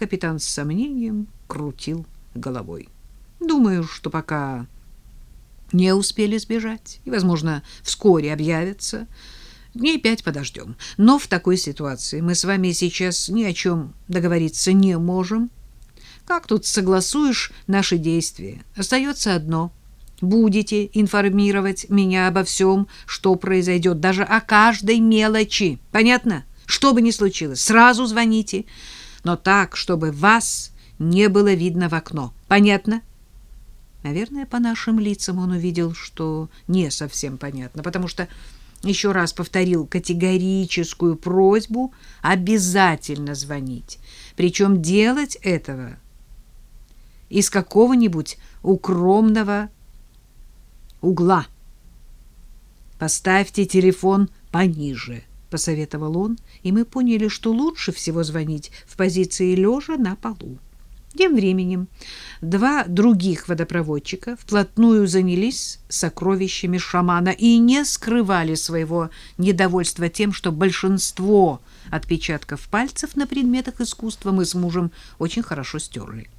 Капитан с сомнением крутил головой. Думаю, что пока не успели сбежать и, возможно, вскоре объявятся. Дней пять подождем. Но в такой ситуации мы с вами сейчас ни о чем договориться не можем. Как тут согласуешь наши действия? Остается одно. Будете информировать меня обо всем, что произойдет, даже о каждой мелочи. Понятно? Что бы ни случилось, сразу звоните. Но так, чтобы вас не было видно в окно. Понятно? Наверное, по нашим лицам он увидел, что не совсем понятно, потому что еще раз повторил категорическую просьбу обязательно звонить. Причем делать этого из какого-нибудь укромного угла. Поставьте телефон пониже, посоветовал он, и мы поняли, что лучше всего звонить в позиции лежа на полу. Тем временем два других водопроводчика вплотную занялись сокровищами шамана и не скрывали своего недовольства тем, что большинство отпечатков пальцев на предметах искусства мы с мужем очень хорошо стерли.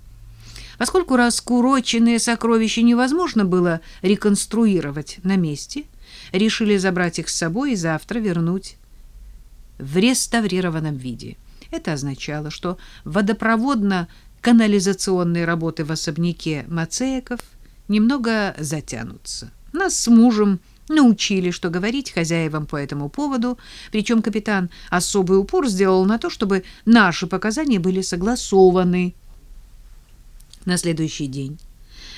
Поскольку раскуроченные сокровища невозможно было реконструировать на месте, решили забрать их с собой и завтра вернуть в реставрированном виде. Это означало, что водопроводно канализационные работы в особняке Мацеяков немного затянутся. Нас с мужем научили, что говорить хозяевам по этому поводу, причем капитан особый упор сделал на то, чтобы наши показания были согласованы. На следующий день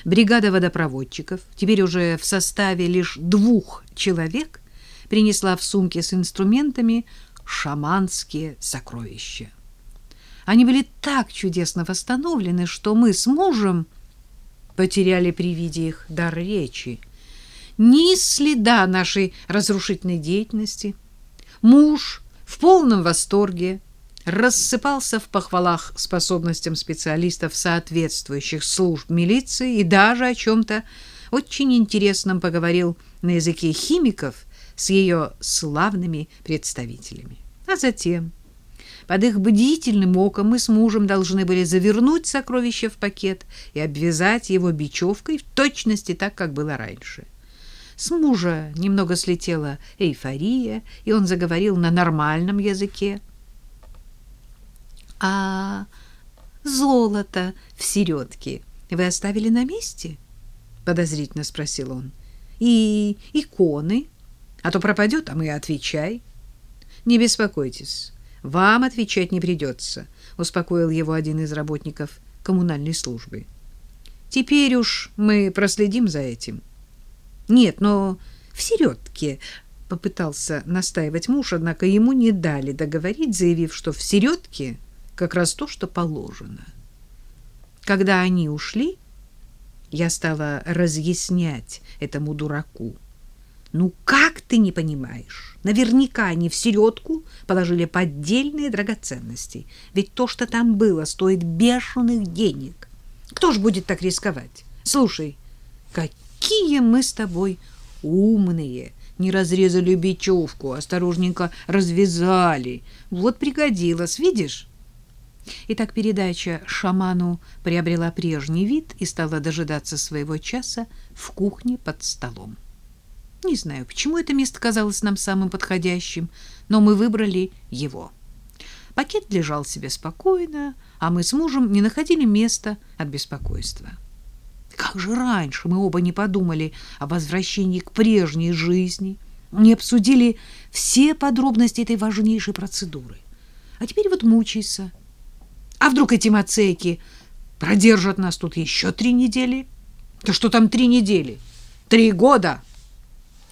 бригада водопроводчиков, теперь уже в составе лишь двух человек, принесла в сумке с инструментами шаманские сокровища. Они были так чудесно восстановлены, что мы с мужем потеряли при виде их дар речи. Ни следа нашей разрушительной деятельности. Муж в полном восторге рассыпался в похвалах способностям специалистов соответствующих служб милиции и даже о чем-то очень интересном поговорил на языке химиков с ее славными представителями. А затем под их бдительным оком мы с мужем должны были завернуть сокровище в пакет и обвязать его бечевкой в точности так, как было раньше. С мужа немного слетела эйфория, и он заговорил на нормальном языке. «А золото в середке вы оставили на месте?» — подозрительно спросил он. «И иконы? А то пропадет, а мы отвечай». «Не беспокойтесь». Вам отвечать не придется, — успокоил его один из работников коммунальной службы. Теперь уж мы проследим за этим. Нет, но в середке, — попытался настаивать муж, однако ему не дали договорить, заявив, что в середке как раз то, что положено. Когда они ушли, я стала разъяснять этому дураку, ну как ты не понимаешь? Наверняка они в середку положили поддельные драгоценности. Ведь то, что там было, стоит бешеных денег. Кто ж будет так рисковать? Слушай, какие мы с тобой умные. Не разрезали бечевку, осторожненько развязали. Вот пригодилось, видишь? Итак, передача шаману приобрела прежний вид и стала дожидаться своего часа в кухне под столом. Не знаю, почему это место казалось нам самым подходящим, но мы выбрали его. Пакет лежал себе спокойно, а мы с мужем не находили места от беспокойства. Как же раньше мы оба не подумали о возвращении к прежней жизни, не обсудили все подробности этой важнейшей процедуры. А теперь вот мучайся. А вдруг эти мацеки продержат нас тут еще три недели? Да что там три недели? Три года!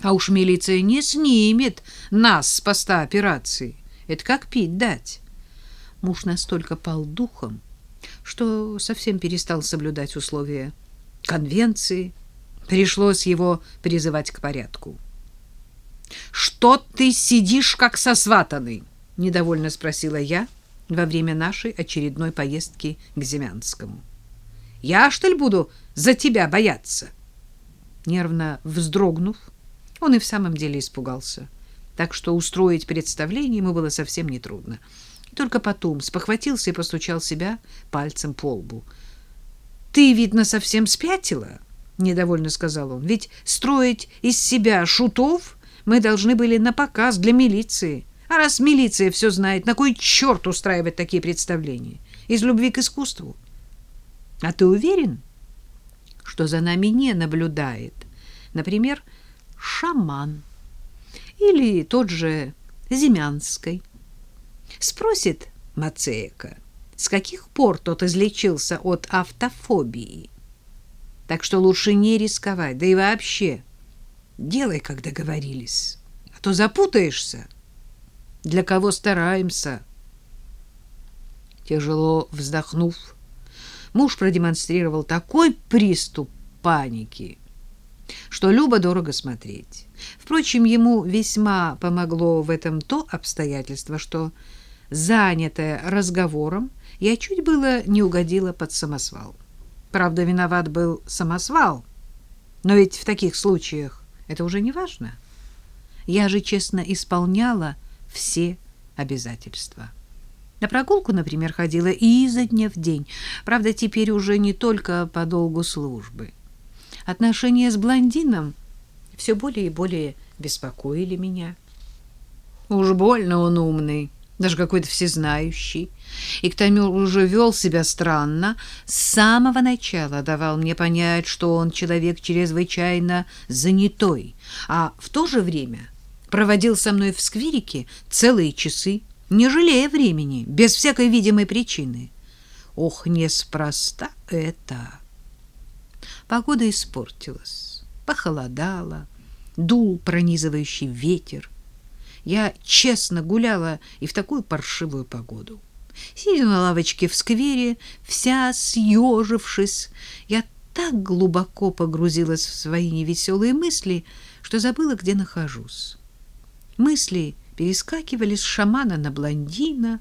А уж милиция не снимет нас с поста операции. Это как пить дать. Муж настолько пал духом, что совсем перестал соблюдать условия конвенции. Пришлось его призывать к порядку. «Что ты сидишь, как сосватанный?» — недовольно спросила я во время нашей очередной поездки к Земянскому. «Я, что ли, буду за тебя бояться?» Нервно вздрогнув, он и в самом деле испугался. Так что устроить представление ему было совсем нетрудно. И только потом спохватился и постучал себя пальцем по лбу. «Ты, видно, совсем спятила?» — недовольно сказал он. «Ведь строить из себя шутов мы должны были на показ для милиции. А раз милиция все знает, на кой черт устраивать такие представления? Из любви к искусству? А ты уверен, что за нами не наблюдает, например, шаман или тот же Зимянской?» Спросит Мацеека, с каких пор тот излечился от автофобии. Так что лучше не рисковать, да и вообще делай, как договорились, а то запутаешься. Для кого стараемся? Тяжело вздохнув, муж продемонстрировал такой приступ паники, что любо дорого смотреть. Впрочем, ему весьма помогло в этом то обстоятельство, что занятая разговором, я чуть было не угодила под самосвал. Правда, виноват был самосвал, но ведь в таких случаях это уже не важно. Я же честно исполняла все обязательства. На прогулку, например, ходила и изо дня в день. Правда, теперь уже не только по долгу службы. Отношения с блондином все более и более беспокоили меня. Уж больно он умный даже какой-то всезнающий, и к тому уже вел себя странно, с самого начала давал мне понять, что он человек чрезвычайно занятой, а в то же время проводил со мной в скверике целые часы, не жалея времени, без всякой видимой причины. Ох, неспроста это. Погода испортилась, похолодало, дул пронизывающий ветер. Я честно гуляла и в такую паршивую погоду. Сидя на лавочке в сквере, вся съежившись, я так глубоко погрузилась в свои невеселые мысли, что забыла, где нахожусь. Мысли перескакивали с шамана на блондина,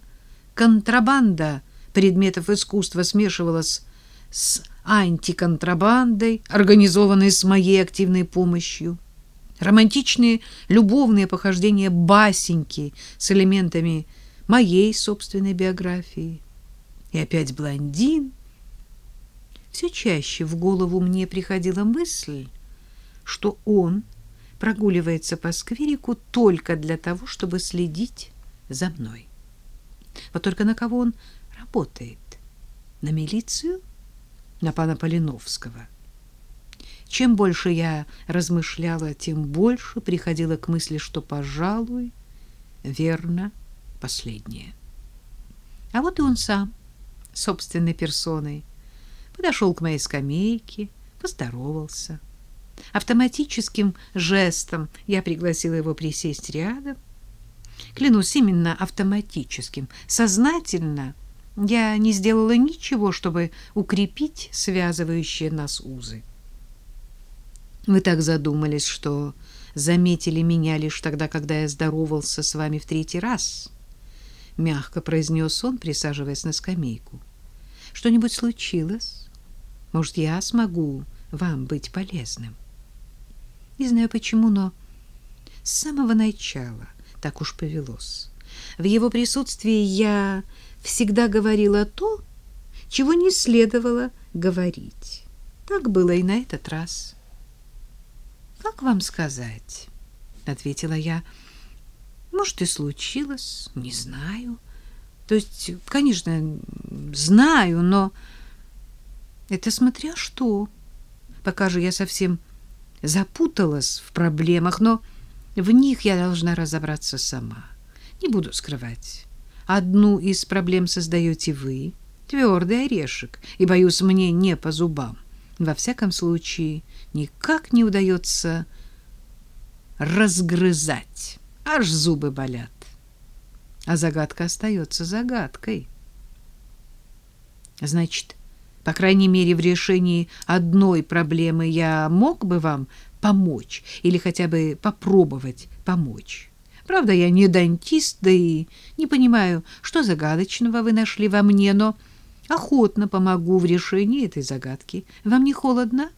контрабанда предметов искусства смешивалась с антиконтрабандой, организованной с моей активной помощью романтичные любовные похождения басеньки с элементами моей собственной биографии. И опять блондин. Все чаще в голову мне приходила мысль, что он прогуливается по скверику только для того, чтобы следить за мной. Вот только на кого он работает? На милицию? На пана Полиновского? Чем больше я размышляла, тем больше приходила к мысли, что, пожалуй, верно последнее. А вот и он сам, собственной персоной, подошел к моей скамейке, поздоровался. Автоматическим жестом я пригласила его присесть рядом. Клянусь, именно автоматическим, сознательно я не сделала ничего, чтобы укрепить связывающие нас узы. Вы так задумались, что заметили меня лишь тогда, когда я здоровался с вами в третий раз, мягко произнес он, присаживаясь на скамейку. Что-нибудь случилось? Может, я смогу вам быть полезным? Не знаю почему, но с самого начала так уж повелось. В его присутствии я всегда говорила то, чего не следовало говорить. Так было и на этот раз. Как вам сказать? ответила я. Может, и случилось, не знаю. То есть, конечно, знаю, но это смотря что. Пока же я совсем запуталась в проблемах, но в них я должна разобраться сама. Не буду скрывать. Одну из проблем создаете вы, твердый орешек, и, боюсь, мне не по зубам. Во всяком случае, никак не удается разгрызать, аж зубы болят. А загадка остается загадкой. Значит, по крайней мере, в решении одной проблемы я мог бы вам помочь или хотя бы попробовать помочь. Правда, я не дантист, да и не понимаю, что загадочного вы нашли во мне, но охотно помогу в решении этой загадки. Вам не холодно?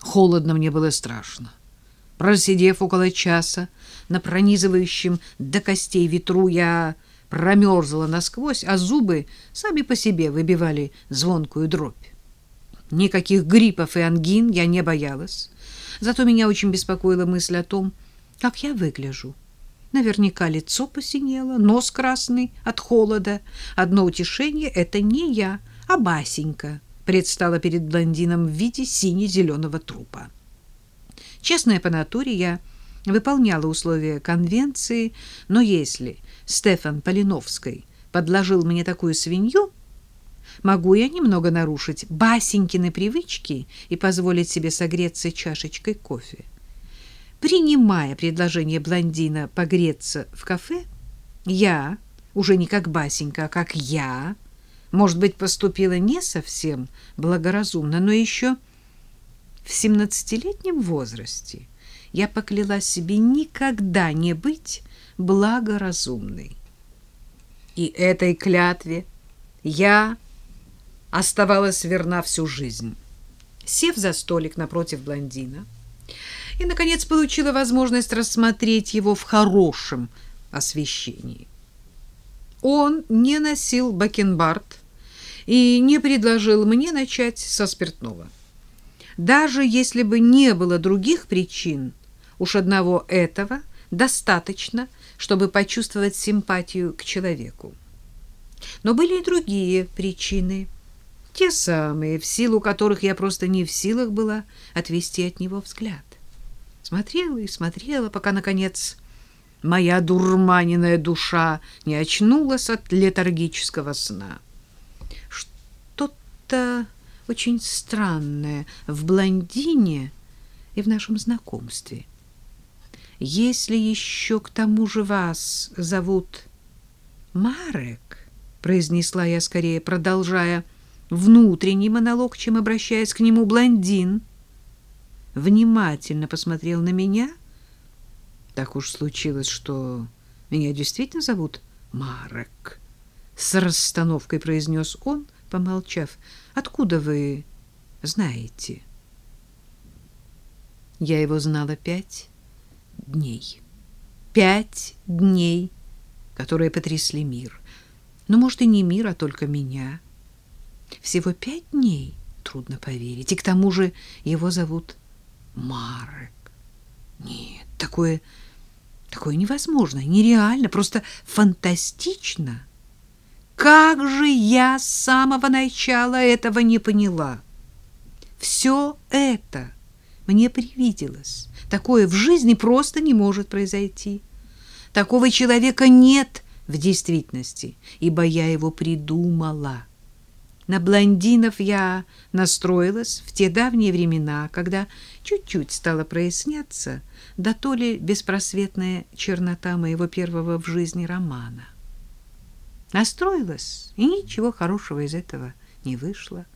Холодно мне было страшно. Просидев около часа на пронизывающем до костей ветру, я промерзла насквозь, а зубы сами по себе выбивали звонкую дробь. Никаких гриппов и ангин я не боялась. Зато меня очень беспокоила мысль о том, как я выгляжу. Наверняка лицо посинело, нос красный от холода. Одно утешение — это не я, а Басенька предстала перед блондином в виде сине-зеленого трупа. Честная по натуре, я выполняла условия конвенции, но если Стефан Полиновский подложил мне такую свинью, могу я немного нарушить Басенькины привычки и позволить себе согреться чашечкой кофе. Принимая предложение блондина погреться в кафе, я, уже не как Басенька, а как я, может быть, поступила не совсем благоразумно, но еще в семнадцатилетнем возрасте я поклялась себе никогда не быть благоразумной. И этой клятве я оставалась верна всю жизнь. Сев за столик напротив блондина, и, наконец, получила возможность рассмотреть его в хорошем освещении. Он не носил бакенбард и не предложил мне начать со спиртного. Даже если бы не было других причин, уж одного этого достаточно, чтобы почувствовать симпатию к человеку. Но были и другие причины, те самые, в силу которых я просто не в силах была отвести от него взгляд. Смотрела и смотрела, пока, наконец, моя дурманенная душа не очнулась от летаргического сна. Что-то очень странное в блондине и в нашем знакомстве. Если еще к тому же вас зовут Марек, произнесла я скорее, продолжая внутренний монолог, чем обращаясь к нему, блондин внимательно посмотрел на меня. Так уж случилось, что меня действительно зовут Марек. С расстановкой произнес он, помолчав. Откуда вы знаете? Я его знала пять дней. Пять дней, которые потрясли мир. Но, может, и не мир, а только меня. Всего пять дней, трудно поверить. И к тому же его зовут Марек. Нет, такое такое невозможно, нереально, просто фантастично. Как же я с самого начала этого не поняла? Все это мне привиделось. Такое в жизни просто не может произойти. Такого человека нет в действительности, ибо я его придумала. На блондинов я настроилась в те давние времена, когда чуть-чуть стало проясняться, да то ли беспросветная чернота моего первого в жизни романа. Настроилась, и ничего хорошего из этого не вышло.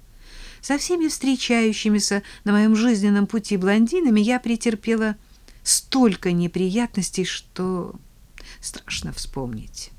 Со всеми встречающимися на моем жизненном пути блондинами я претерпела столько неприятностей, что страшно вспомнить.